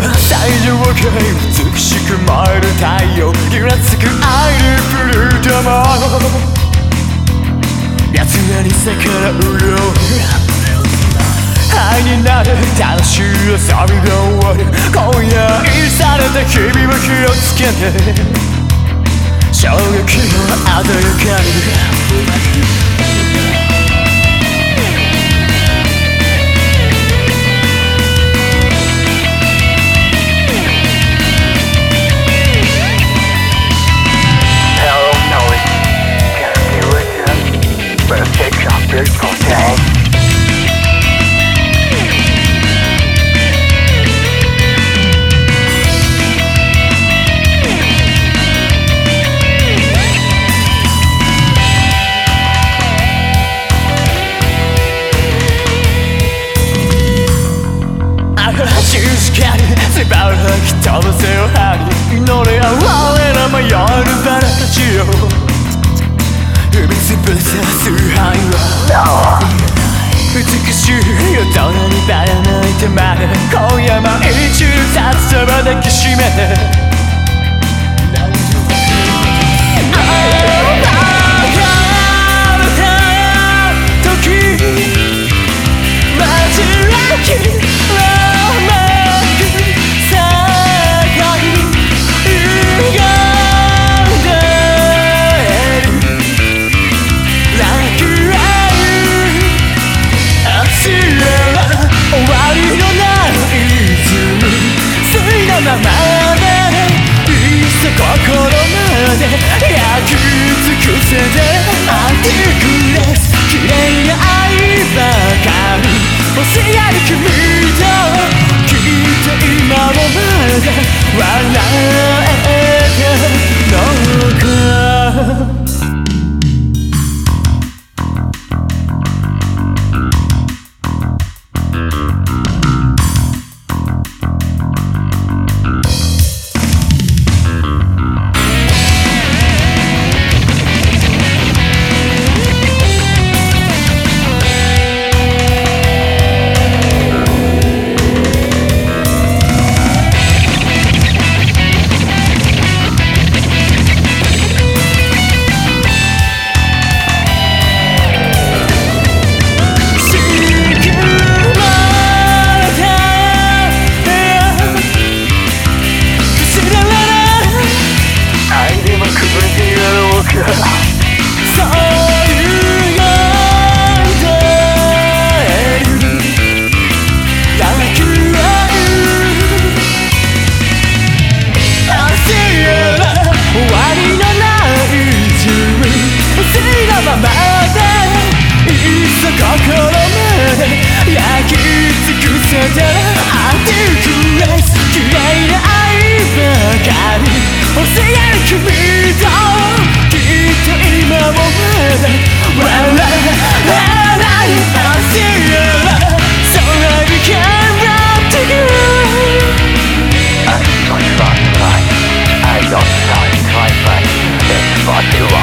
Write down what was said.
最上界美しく舞える太陽揺らつくアイルブルー玉。やつらに逆らう。よ愛になる楽しい遊びが終わる。今夜愛された日々は気をつけて。衝撃の鮮やかに踏み潰さす範囲は。美しい大人にばらまいてまで今夜も一冊そば抱きしめて 焼き尽くせでアンテ綺麗な愛ばかり欲しる君ときと今もまだ笑えて残る了。ってるわ。